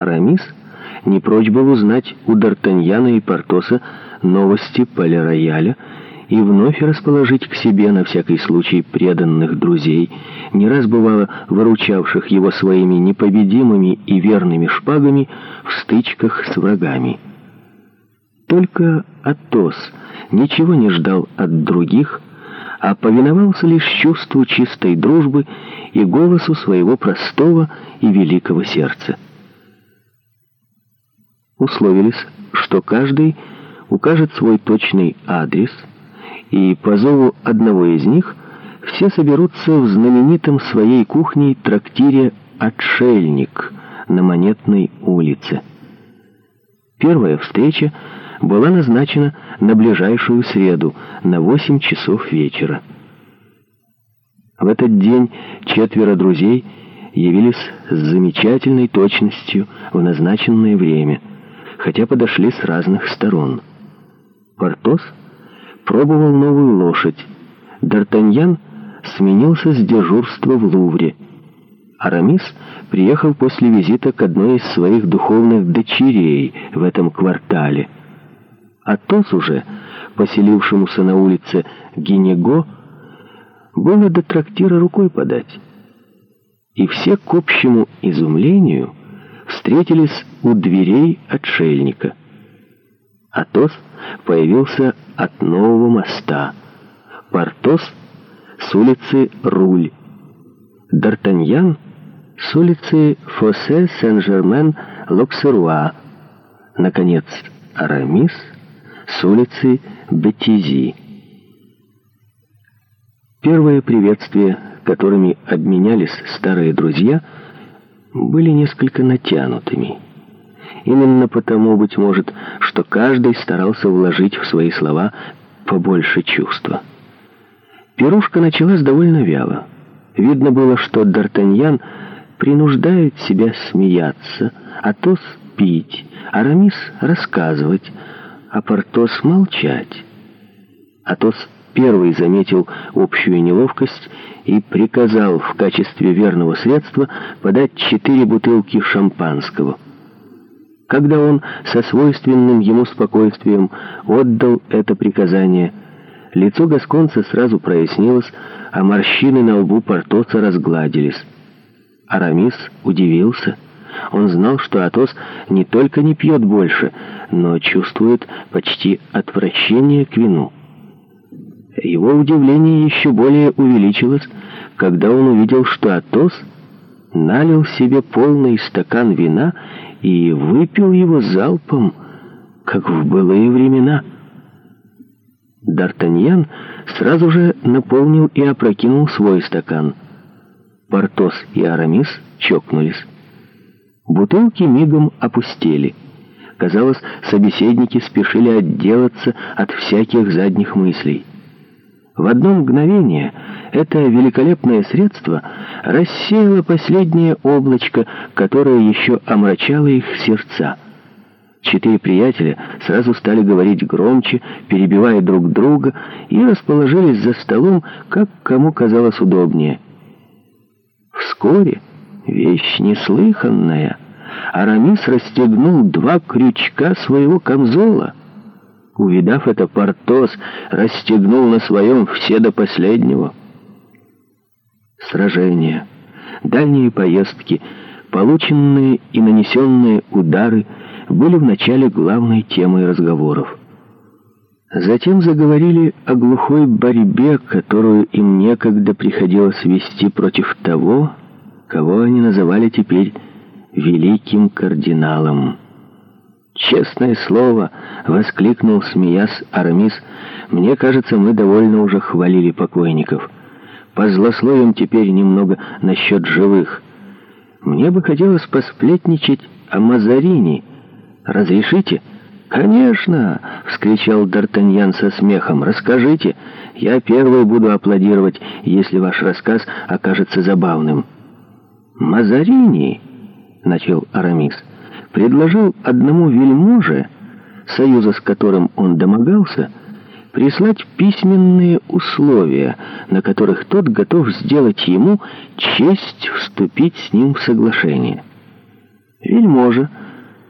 Арамис не прочь был узнать у Д'Артаньяна и Портоса новости поля-рояля и вновь расположить к себе на всякий случай преданных друзей, не раз бывало выручавших его своими непобедимыми и верными шпагами в стычках с врагами. Только Атос ничего не ждал от других, а повиновался лишь чувству чистой дружбы и голосу своего простого и великого сердца условились, что каждый укажет свой точный адрес, и по зову одного из них все соберутся в знаменитом своей кухне трактире «Отшельник» на Монетной улице. Первая встреча была назначена на ближайшую среду на 8 часов вечера. В этот день четверо друзей явились с замечательной точностью в назначенное время – хотя подошли с разных сторон. Портос пробовал новую лошадь. Д'Артаньян сменился с дежурства в Лувре. Арамис приехал после визита к одной из своих духовных дочерей в этом квартале. Атос уже, поселившемуся на улице Генего, было до трактира рукой подать. И все к общему изумлению – встретились у дверей отшельника. Атос появился от нового моста, Портос — с улицы Руль, Д'Артаньян — с улицы Фосе Сен-Жермен-Локсеруа, наконец, Арамис — с улицы Бетизи. Первое приветствие, которыми обменялись старые друзья — были несколько натянутыми. Именно потому, быть может, что каждый старался вложить в свои слова побольше чувства. Пирушка началась довольно вяло. Видно было, что Д'Артаньян принуждает себя смеяться, Атос — пить, Арамис — рассказывать, а Портос — молчать. Атос — первый заметил общую неловкость и приказал в качестве верного средства подать четыре бутылки шампанского. Когда он со свойственным ему спокойствием отдал это приказание, лицо Гасконца сразу прояснилось, а морщины на лбу Портоса разгладились. Арамис удивился. Он знал, что Атос не только не пьет больше, но чувствует почти отвращение к вину. Его удивление еще более увеличилось, когда он увидел, что Атос налил себе полный стакан вина и выпил его залпом, как в былые времена. Д'Артаньян сразу же наполнил и опрокинул свой стакан. Портос и Арамис чокнулись. Бутылки мигом опустели. Казалось, собеседники спешили отделаться от всяких задних мыслей. В одно мгновение это великолепное средство рассеяло последнее облачко, которое еще омрачало их сердца. Четыре приятеля сразу стали говорить громче, перебивая друг друга, и расположились за столом, как кому казалось удобнее. Вскоре, вещь неслыханная, Арамис расстегнул два крючка своего камзола — Увидав это, Портос расстегнул на своем все до последнего. Сражения, дальние поездки, полученные и нанесенные удары были в начале главной темой разговоров. Затем заговорили о глухой борьбе, которую им некогда приходилось вести против того, кого они называли теперь «великим кардиналом». «Честное слово!» — воскликнул, смеясь, Арамис. «Мне кажется, мы довольно уже хвалили покойников. Позлословим теперь немного насчет живых. Мне бы хотелось посплетничать о Мазарине. Разрешите?» «Конечно!» — вскричал Д'Артаньян со смехом. «Расскажите! Я первый буду аплодировать, если ваш рассказ окажется забавным». «Мазарини!» — начал Арамис. «Мазарини!» предложил одному вельможе, союза с которым он домогался, прислать письменные условия, на которых тот готов сделать ему честь вступить с ним в соглашение. Вельможа,